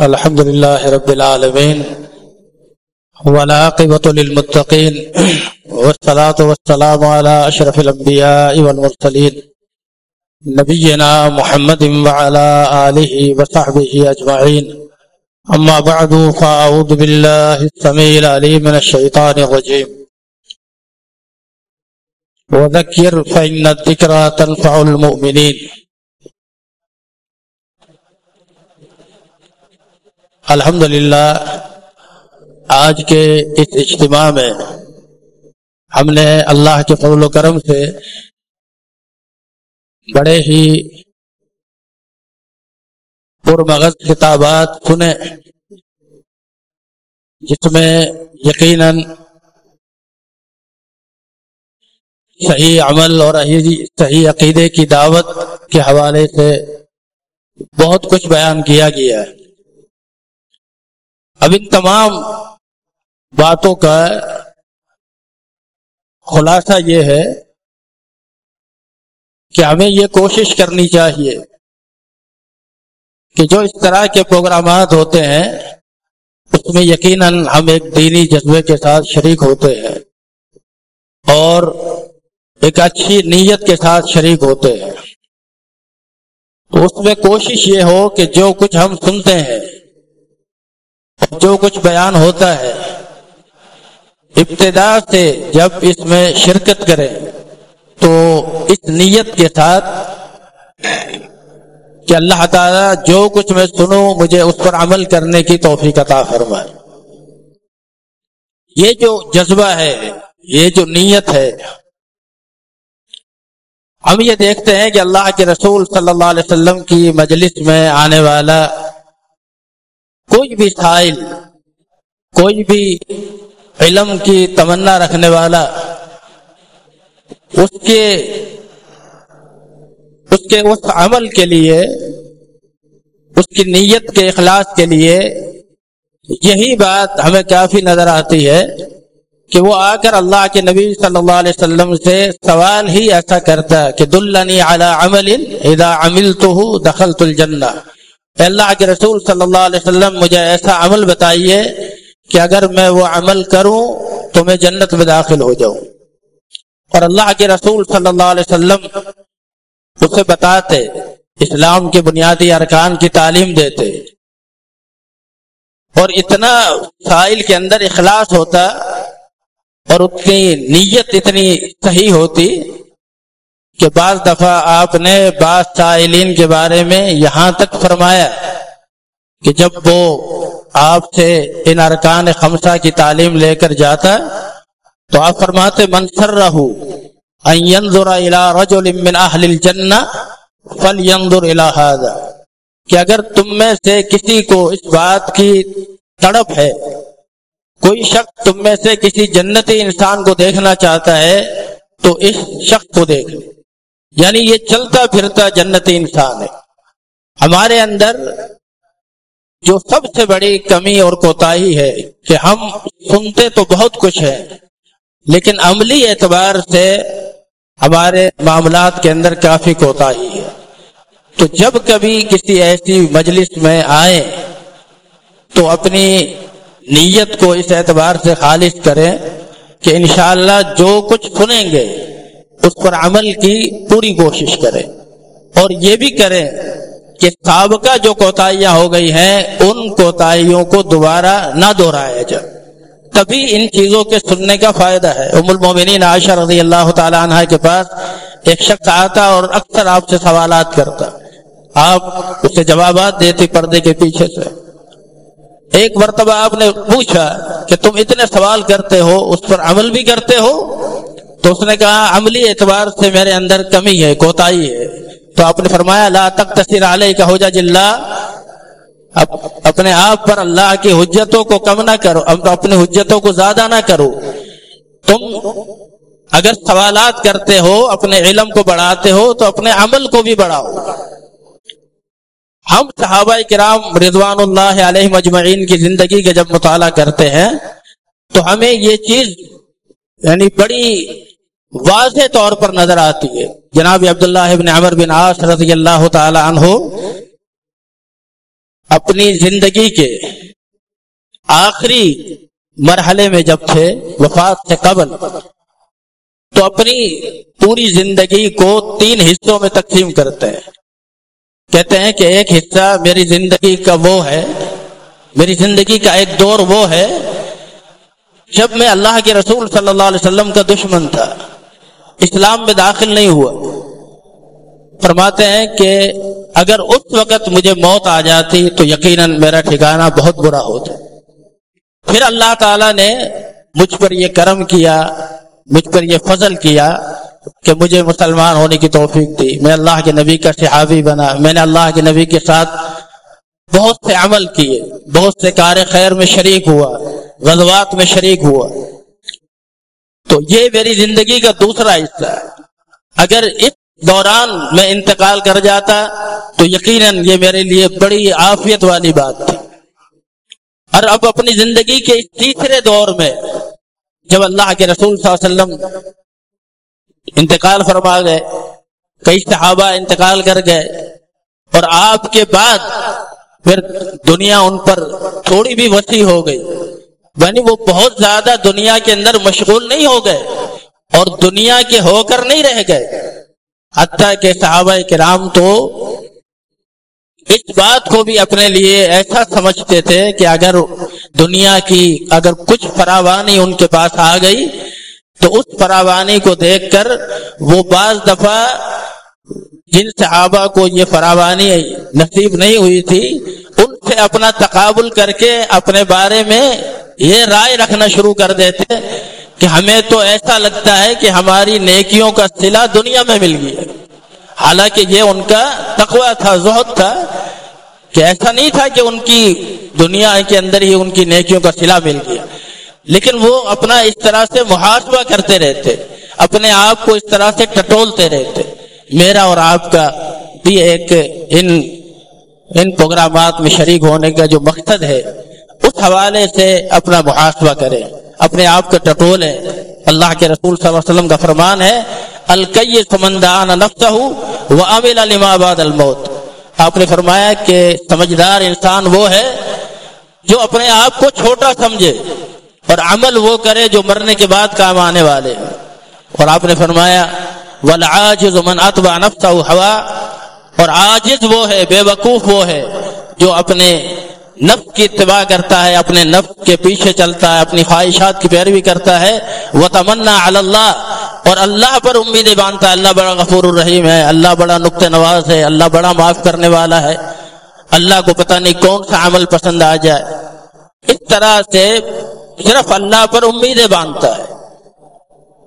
الحمد لله رب العالمين والعاقبة للمتقين والصلاة والسلام على أشرف الأنبياء والمرسلين نبينا محمد وعلى آله وصحبه أجمعين أما بعد فأعوذ بالله السميع العليم من الشيطان الرجيم وذكر فإن الذكرى تنفع المؤمنين الحمد آج کے اس اجتماع میں ہم نے اللہ کے فضل و کرم سے بڑے ہی پرمغز کتابات سنے، جس میں یقیناً صحیح عمل اور صحیح عقیدے کی دعوت کے حوالے سے بہت کچھ بیان کیا گیا۔ ہے اب ان تمام باتوں کا خلاصہ یہ ہے کہ ہمیں یہ کوشش کرنی چاہیے کہ جو اس طرح کے پروگرامات ہوتے ہیں، اس میں یقیناً ہم ایک دینی جذبے کے ساتھ شریک ہوتے ہیں اور ایک اچھی نیت کے ساتھ شریک ہوتے ہیں۔ تو اس میں کوشش یہ ہو کہ جو کچھ ہم سنتے ہیں جو کچھ بیان ہوتا ہے۔ ابتدا سے جب اس میں شرکت کرے تو اس نیت کے ساتھ کہ اللہ تعالیٰ جو کچھ میں سنوں، مجھے اس پر عمل کرنے کی توفیق عطا فرمائے۔ یہ جو جذبہ ہے، یہ جو نیت ہے، ہم یہ دیکھتے ہیں کہ اللہ کے رسول صلی اللہ علیہ وسلم کی مجلس میں آنے والا کوئی بھی سائل کوئی بھی علم کی تمنا رکھنے والا، اس کے اس کے اس عمل کے لیے، اس کی نیت کے اخلاص کے لیے یہی بات ہمیں کافی نظر آتی ہے کہ وہ آ کر اللہ کے نبی صلی اللہ علیہ وسلم سے سوال ہی ایسا کرتا کہ دلنی اعلی عمل اذا عملته دخلت الجنہ۔ اللہ کے رسول صلی اللہ علیہ وسلم، مجھے ایسا عمل بتائیے کہ اگر میں وہ عمل کروں تو میں جنت میں داخل ہو جاؤں۔ اور اللہ کے رسول صلی اللہ علیہ وسلم اسے بتاتے، اسلام کے بنیادی ارکان کی تعلیم دیتے۔ اور اتنا سائل کے اندر اخلاص ہوتا اور اتنی نیت اتنی صحیح ہوتی کہ بعض دفعہ آپ نے بعض سائلین کے بارے میں یہاں تک فرمایا کہ جب وہ آپ سے ان ارکان خمسہ کی تعلیم لے کر جاتا تو آپ فرماتے منصر رہو رجل الجنہ فلینظر الى هذا کہ اگر تم میں سے کسی کو اس بات کی تڑپ ہے، کوئی شخص تم میں سے کسی جنتی انسان کو دیکھنا چاہتا ہے تو اس شخص کو دیکھ۔ یعنی یہ چلتا پھرتا جنتی انسان ہے۔ ہمارے اندر جو سب سے بڑی کمی اور کوتاہی ہے کہ ہم سنتے تو بہت کچھ ہے لیکن عملی اعتبار سے ہمارے معاملات کے اندر کافی کوتاہی ہے۔ تو جب کبھی کسی ایسی مجلس میں آئے تو اپنی نیت کو اس اعتبار سے خالص کریں کہ انشاءاللہ جو کچھ سنیں گے اس پر عمل کی پوری کوشش کریں اور یہ بھی کریں کہ سابقہ جو کوتاہیاں ہو گئی ہیں، ان کوتاہیوں کو دوبارہ نہ دوہرایا جائے۔ تبھی ان چیزوں کے سننے کا فائدہ ہے۔ ام المومنین عائشہ رضی اللہ تعالی عنہ کے پاس ایک شخص آتا اور اکثر آپ سے سوالات کرتا۔ آپ اسے جوابات دیتے پردے کے پیچھے سے۔ ایک مرتبہ آپ نے پوچھا کہ تم اتنے سوال کرتے ہو، اس پر عمل بھی کرتے ہو؟ تو اس نے کہا، عملی اعتبار سے میرے اندر کمی ہے، کوتاہی ہے۔ تو آپ نے فرمایا، لا تک تصیر علیہ کا حجج اللہ۔ اپنے آپ پر اللہ کی حجتوں کو کم نہ کرو اپنے حجتوں کو زیادہ نہ کرو۔ تم اگر سوالات کرتے ہو، اپنے علم کو بڑھاتے ہو، تو اپنے عمل کو بھی بڑھاؤ۔ ہم صحابہ کرام رضوان اللہ علیہ مجمعین کی زندگی کا جب مطالعہ کرتے ہیں، تو ہمیں یہ چیز یعنی بڑی واضح طور پر نظر آتی ہے۔ جناب عبداللہ ابن عمر بن عاص رضی اللہ تعالی عنہ اپنی زندگی کے آخری مرحلے میں جب تھے، وفات سے قبل، تو اپنی پوری زندگی کو تین حصوں میں تقسیم کرتے ہیں۔ کہتے ہیں کہ ایک حصہ میری زندگی کا وہ ہے، میری زندگی کا ایک دور وہ ہے، جب میں اللہ کے رسول صلی اللہ علیہ وسلم کا دشمن تھا۔ اسلام میں داخل نہیں ہوا۔ فرماتے ہیں کہ اگر اس وقت مجھے موت آ جاتی تو یقیناً میرا ٹھکانہ بہت برا ہوتا۔ پھر اللہ تعالی نے مجھ پر یہ کرم کیا، مجھ پر یہ فضل کیا کہ مجھے مسلمان ہونے کی توفیق دی۔ میں اللہ کے نبی کا صحابی بنا۔ میں نے اللہ کے نبی کے ساتھ بہت سے عمل کیے۔ بہت سے کار خیر میں شریک ہوا، غزوات میں شریک ہوا۔ تو یہ میری زندگی کا دوسرا حصہ ہے۔ اگر اس دوران میں انتقال کر جاتا تو یقیناً یہ میرے لیے بڑی عافیت والی بات تھی۔ اور اب اپنی زندگی کے اس تیسرے دور میں جب اللہ کے رسول صلی اللہ علیہ وسلم انتقال فرما گئے، کئی صحابہ انتقال کر گئے اور آپ کے بعد پھر دنیا ان پر تھوڑی بھی وسیع ہو گئی۔ یعنی وہ بہت زیادہ دنیا کے اندر مشغول نہیں ہو گئے اور دنیا کے ہو کر نہیں رہ گئے۔ حتیٰ کہ صحابہ کرام تو اس بات کو بھی اپنے لیے ایسا سمجھتے تھے کہ اگر دنیا کی اگر کچھ فراوانی ان کے پاس آ گئی، تو اس فراوانی کو دیکھ کر وہ بعض دفعہ جن صحابہ کو یہ فراوانی نصیب نہیں ہوئی تھی، ان سے اپنا تقابل کر کے اپنے بارے میں یہ رائے رکھنا شروع کر دیتے کہ ہمیں تو ایسا لگتا ہے کہ ہماری نیکیوں کا سلا دنیا میں مل گیا۔ حالانکہ یہ ان کا تقوی تھا، زہد تھا کہ ایسا نہیں تھا کہ ان کی دنیا کے اندر ہی ان کی نیکیوں کا سلا مل گیا۔ لیکن وہ اپنا اس طرح سے محاسبہ کرتے رہتے، اپنے آپ کو اس طرح سے ٹٹولتے رہتے۔ میرا اور آپ کا بھی ایک ان ان پروگرامات میں شریک ہونے کا جو مقصد ہے اس حوالے سے اپنا محاسبہ کرے اپنے آپ کو ٹٹولے اللہ کے رسول صلی اللہ علیہ وسلم کا فرمان ہے القی سمندان وہ عامل آباد الموت۔ آپ نے فرمایا کہ سمجھدار انسان وہ ہے جو اپنے آپ کو چھوٹا سمجھے اور عمل وہ کرے جو مرنے کے بعد کام آنے والے۔ اور آپ نے فرمایا ولعاجز من اتبع نفسه ہوا اور عاجز وہ ہے، بے وقوف وہ ہے جو اپنے نفس کی اتباع کرتا ہے، اپنے نفس کے پیچھے چلتا ہے، اپنی خواہشات کی پیروی کرتا ہے۔ وہ تمنا اللہ اور اللہ پر امیدیں باندھتا ہے، اللہ بڑا غفور الرحیم ہے، اللہ بڑا نقطۂ نواز ہے، اللہ بڑا معاف کرنے والا ہے۔ اللہ کو پتہ نہیں کون سا عمل پسند آ جائے۔ اس طرح سے صرف اللہ پر امیدیں باندھتا ہے۔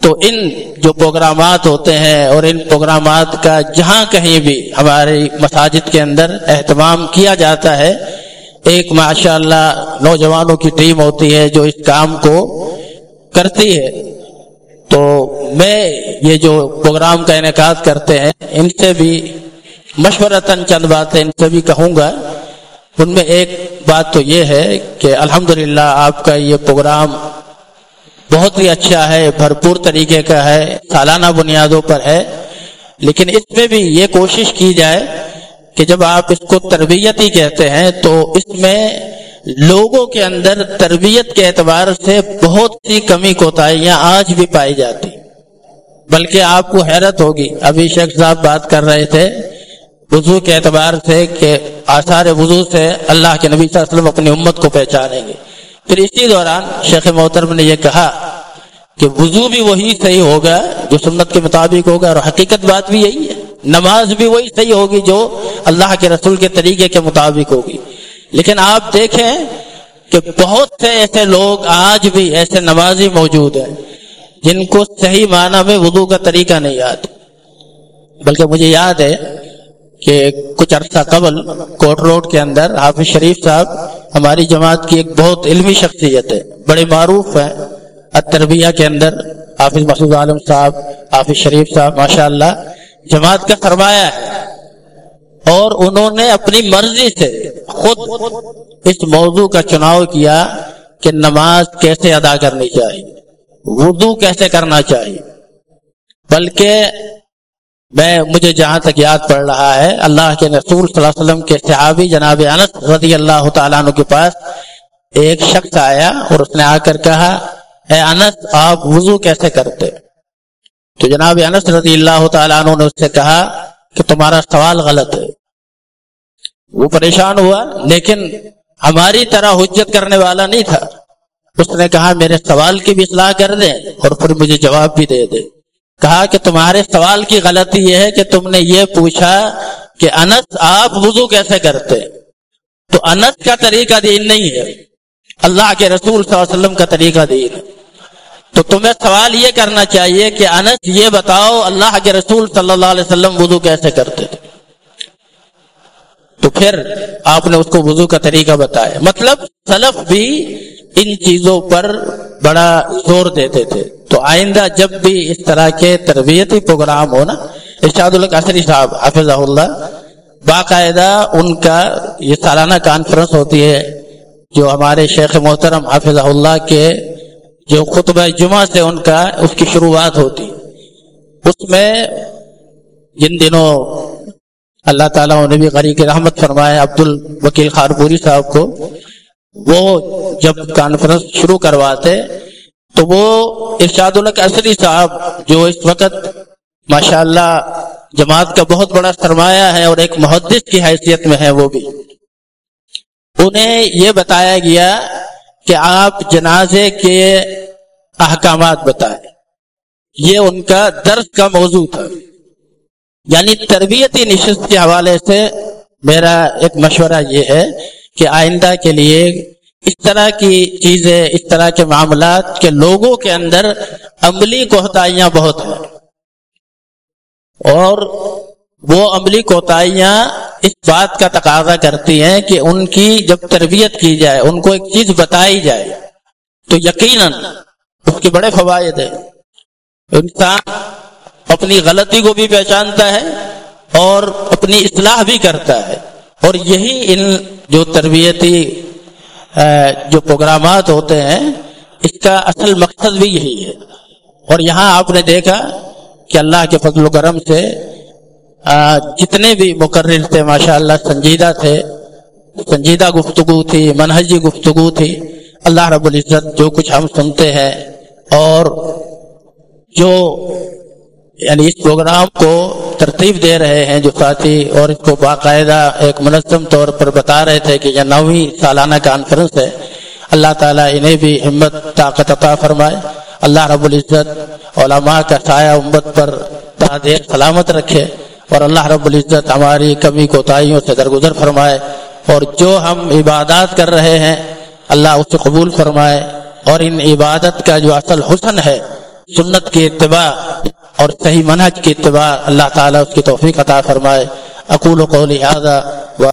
تو ان جو پروگرامات ہوتے ہیں اور ان پروگرامات کا جہاں کہیں بھی ہماری مساجد کے اندر اہتمام کیا جاتا ہے ایک ماشاء اللہ نوجوانوں کی ٹیم ہوتی ہے جو اس کام کو کرتی ہے۔ تو میں یہ جو پروگرام کا انعقاد کرتے ہیں، ان سے بھی مشورتاً چند باتیں ان سے بھی کہوں گا۔ ان میں ایک بات تو یہ ہے کہ الحمدللہ آپ کا یہ پروگرام بہت ہی اچھا ہے، بھرپور طریقے کا ہے، سالانہ بنیادوں پر ہے۔ لیکن اس میں بھی یہ کوشش کی جائے کہ جب آپ اس کو تربیت ہی کہتے ہیں تو اس میں لوگوں کے اندر تربیت کے اعتبار سے بہت سی کمی کوتاہیاں آج بھی پائی جاتی بلکہ آپ کو حیرت ہوگی۔ ابھی شیخ صاحب بات کر رہے تھے وضو کے اعتبار سے کہ آثار وضو سے اللہ کے نبی صلی اللہ علیہ وسلم اپنی امت کو پہچانیں گے۔ پھر اسی دوران شیخ محترم نے یہ کہا کہ وضو بھی وہی صحیح ہوگا جو سنت کے مطابق ہوگا اور حقیقت بات بھی یہی ہے۔ نماز بھی وہی صحیح ہوگی جو اللہ کے رسول کے طریقے کے مطابق ہوگی۔ لیکن آپ دیکھیں کہ بہت سے ایسے لوگ آج بھی ایسے نمازی موجود ہیں جن کو صحیح معنی میں وضو کا طریقہ نہیں یاد۔ بلکہ مجھے یاد ہے کہ کچھ عرصہ قبل کوٹ روڈ کے اندر حافظ شریف صاحب ہماری جماعت کی ایک بہت علمی شخصیت ہے بڑے معروف ہیں تربیہ کے اندر حافظ مسعود عالم صاحب، حافظ شریف صاحب ماشاء اللہ جماعت کا سرمایہ ہے۔ اور انہوں نے اپنی مرضی سے خود اس موضوع کا چناؤ کیا کہ نماز کیسے ادا کرنی چاہیے اردو کیسے کرنا چاہیے۔ بلکہ میں، مجھے جہاں تک یاد پڑ رہا ہے، اللہ کے رسول صلی اللہ علیہ وسلم کے صحابی جناب انس رضی اللہ تعالیٰ عنہ کے پاس ایک شخص آیا اور اس نے آ کر کہا، اے انس، آپ وضو کیسے کرتے؟ تو جناب انس رضی اللہ تعالیٰ عنہ نے اس سے کہا کہ تمہارا سوال غلط ہے۔ وہ پریشان ہوا، لیکن ہماری طرح حجت کرنے والا نہیں تھا۔ اس نے کہا، میرے سوال کی بھی اصلاح کر دیں اور پھر مجھے جواب بھی دے دے کہا کہ تمہارے سوال کی غلطی یہ ہے کہ تم نے یہ پوچھا کہ انس، آپ وضو کیسے کرتے؟ تو انس کا طریقہ دین نہیں ہے۔ اللہ کے رسول صلی اللہ علیہ وسلم کا طریقہ دین ہے۔ تو تمہیں سوال یہ کرنا چاہیے کہ انس، یہ بتاؤ، اللہ کے رسول صلی اللہ علیہ وسلم وضو کیسے کرتے تھے؟ تو پھر آپ نے اس کو وضو کا طریقہ بتایا۔ مطلب سلف بھی ان چیزوں پر بڑا زور دیتے تھے۔ تو آئندہ جب بھی اس طرح کے تربیتی پروگرام ہو نا ارشاد القری صاحب حافظ اللہ، باقاعدہ ان کا یہ سالانہ کانفرنس ہوتی ہے جو ہمارے شیخ محترم حافظ اللہ کے جو خطبہ جمعہ سے ان کا اس کی شروعات ہوتی۔ اس میں جن دنوں اللہ تعالیٰ نے بھی غریق رحمت فرمائے عبد الوکیل خارپوری صاحب کو، وہ جب کانفرنس شروع کرواتے، تو وہ ارشاد القری صاحب جو اس وقت ماشاء اللہ جماعت کا بہت بڑا سرمایہ ہے اور ایک محدث کی حیثیت میں ہے وہ بھی۔ انہیں یہ بتایا گیا کہ آپ جنازے کے احکامات بتائیں۔ یہ ان کا درس کا موضوع تھا۔ یعنی تربیتی نشست کے حوالے سے میرا ایک مشورہ یہ ہے کہ آئندہ کے لیے اس طرح کی چیزیں، اس طرح کے معاملات کے لوگوں کے اندر عملی کوتاہیاں بہت ہیں۔ اور وہ عملی کوتاہیاں اس بات کا تقاضا کرتی ہیں کہ ان کی جب تربیت کی جائے، ان کو ایک چیز بتائی جائے۔ تو یقیناً اس کے بڑے فوائد ہیں۔ انسان اپنی غلطی کو بھی پہچانتا ہے اور اپنی اصلاح بھی کرتا ہے۔ اور یہی ان جو تربیتی جو پروگرامات ہوتے ہیں، اس کا اصل مقصد بھی یہی ہے۔ اور یہاں آپ نے دیکھا کہ اللہ کے فضل و کرم سے جتنے بھی مقرر تھے ماشاء اللہ سنجیدہ تھے، سنجیدہ گفتگو تھی، منہجی گفتگو تھی، اللہ رب العزت جو کچھ ہم سنتے ہیں اور جو یعنی اس پروگرام کو ترتیب دے رہے ہیں جو ساتھی اور اس کو باقاعدہ ایک منظم طور پر بتا رہے تھے کہ یہ نویں سالانہ کانفرنس ہے۔ اللہ تعالیٰ انہیں بھی ہمت، طاقت عطا فرمائے۔ اللہ رب العزت علماء کا سایہ امت پر تعدیر سلامت رکھے۔ اور اللہ رب العزت ہماری کمی کوتاہیوں سے درگزر فرمائے اور جو ہم عبادات کر رہے ہیں، اللہ اسے قبول فرمائے اور ان عبادت کا جو اصل حسن ہے، سنت کی اتباع اور صحیح منہج کی اتباع، اللہ تعالیٰ اس کی توفیق عطا فرمائے۔ اقول و قولی هذا